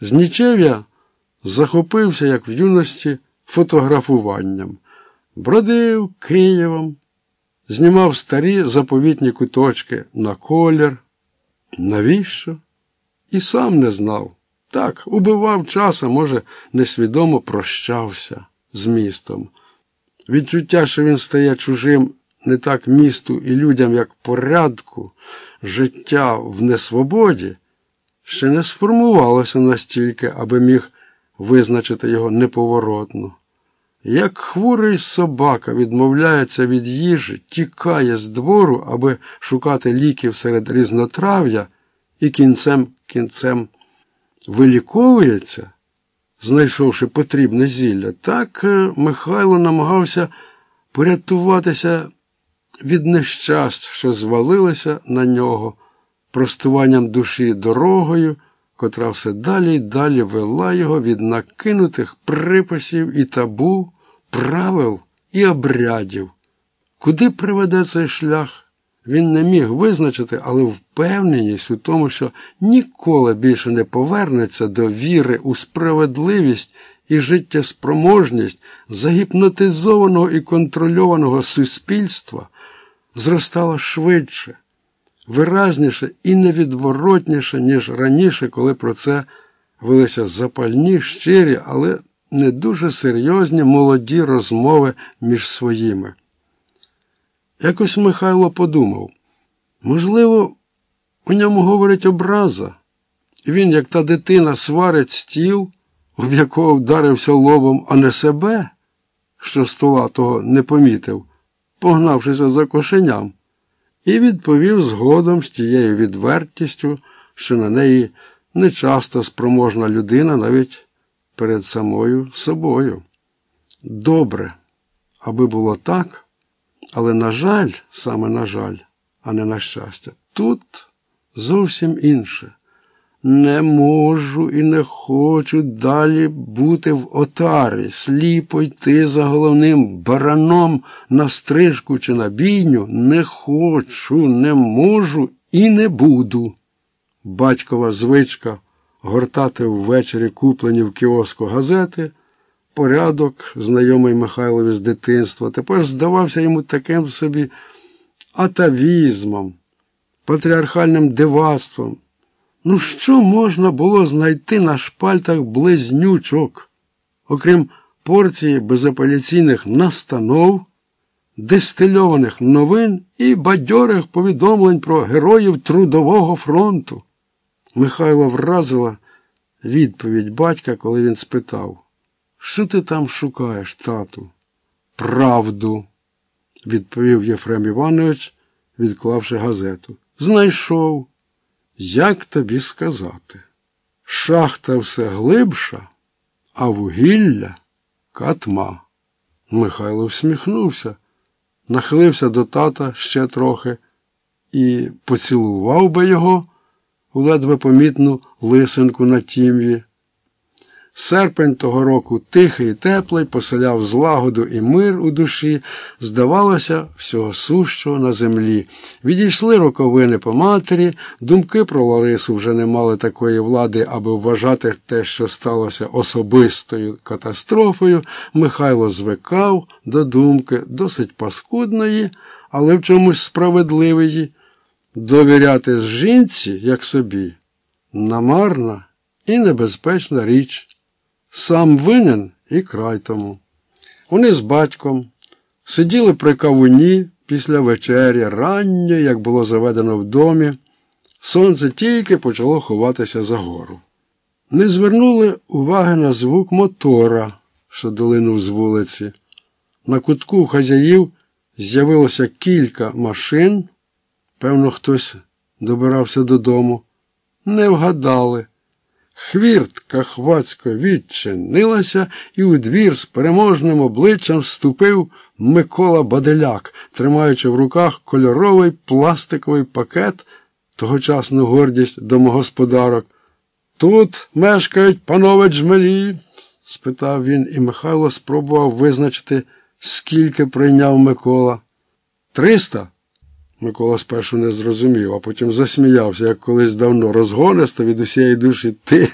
З нічев'я захопився, як в юності, фотографуванням, бродив Києвом, знімав старі заповітні куточки на колір. Навіщо? І сам не знав. Так, убивав час, а може, несвідомо прощався з містом. Відчуття, що він стає чужим не так місту і людям, як порядку, життя в несвободі, ще не сформувалося настільки, аби міг визначити його неповоротно. Як хворий собака відмовляється від їжі, тікає з двору, аби шукати ліків серед різнотрав'я і кінцем кінцем виліковується, знайшовши потрібне зілля, так е, Михайло намагався порятуватися від нещасть, що звалилися на нього, простуванням душі дорогою, котра все далі й далі вела його від накинутих приписів і табу, правил і обрядів. Куди приведе цей шлях? Він не міг визначити, але впевненість у тому, що ніколи більше не повернеться до віри у справедливість і життєспроможність загіпнотизованого і контрольованого суспільства, зростала швидше, виразніше і невідворотніше, ніж раніше, коли про це велися запальні, щирі, але не дуже серйозні молоді розмови між своїми. Якось Михайло подумав, можливо, у ньому говорить образа, він, як та дитина, сварить стіл, об якого вдарився лобом, а не себе, що стола того не помітив, погнавшися за кошеням, і відповів згодом з тією відвертістю, що на неї нечасто спроможна людина навіть перед самою собою. Добре, аби було так. Але, на жаль, саме на жаль, а не на щастя, тут зовсім інше. Не можу і не хочу далі бути в отарі, сліпо йти за головним бараном на стрижку чи на бійню. Не хочу, не можу і не буду. Батькова звичка гортати ввечері куплені в кіоску газети порядок, знайомий Михайлові з дитинства, тепер здавався йому таким собі атавізмом, патріархальним дивацтвом. Ну, що можна було знайти на шпальтах близнючок, окрім порції безапеляційних настанов, дистильованих новин і бадьорих повідомлень про героїв Трудового фронту? Михайло вразила відповідь батька, коли він спитав. Що ти там шукаєш, тату? Правду, відповів Єфрем Іванович, відклавши газету. Знайшов. Як тобі сказати? Шахта все глибша, а вугілля катма. Михайло всміхнувся, нахилився до тата ще трохи і поцілував би його у ледве помітну лисинку на тім'ї. Серпень того року тихий і теплий, поселяв злагоду і мир у душі, здавалося, всього сущого на землі. Відійшли роковини по матері, думки про Ларису вже не мали такої влади, аби вважати те, що сталося особистою катастрофою. Михайло звикав до думки досить паскудної, але в чомусь справедливої. Довіряти жінці, як собі, намарна і небезпечна річ. Сам винен і край тому. Вони з батьком сиділи при кавуні після вечері, ранньо, як було заведено в домі, сонце тільки почало ховатися за гору. Не звернули уваги на звук мотора, що долинув з вулиці. На кутку хазяїв з'явилося кілька машин. Певно, хтось добирався додому. Не вгадали. Хвіртка хвацько відчинилася, і у двір з переможним обличчям вступив Микола Баделяк, тримаючи в руках кольоровий пластиковий пакет, тогочасну гордість домогосподарок. Тут мешкають панове джмелі? спитав він, і Михайло спробував визначити, скільки прийняв Микола. Триста? Микола спершу не зрозумів, а потім засміявся, як колись давно розгонисто від усієї душі ти,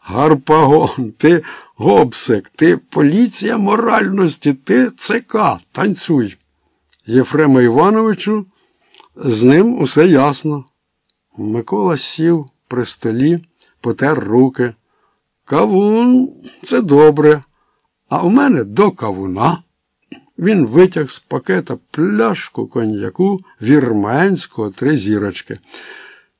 Гарпагон, ти гобсик, ти поліція моральності, ти ЦК, танцюй. Єфрема Івановичу, з ним усе ясно. Микола сів при столі, потер руки. Кавун це добре, а у мене до кавуна. Він витяг з пакета пляшку коньяку вірменського три зірочки.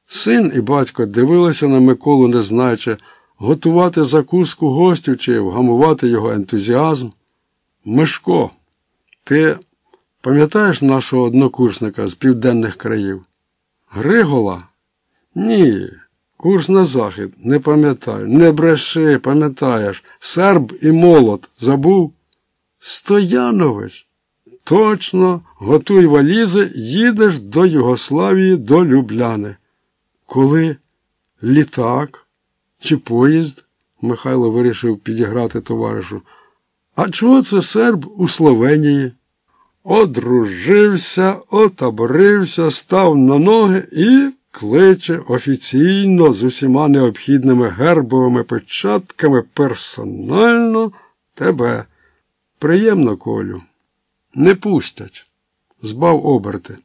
Син і батько дивилися на Миколу, не знаючи, готувати закуску гостю чи вгамувати його ентузіазм. Мишко, ти пам'ятаєш нашого однокурсника з південних країв? Григола? Ні. Курс на захід, не пам'ятаю. Не бреши, пам'ятаєш. Серб і молот забув? Стоянович. Точно, готуй валізи, їдеш до Югославії, до Любляни. Коли літак чи поїзд? Михайло вирішив підіграти товаришу. А чого це серб у Словенії? Одружився, отаборився, став на ноги і кличе офіційно з усіма необхідними гербовими печатками персонально тебе. Приємно, Колю. Не пустять. Збав оберти.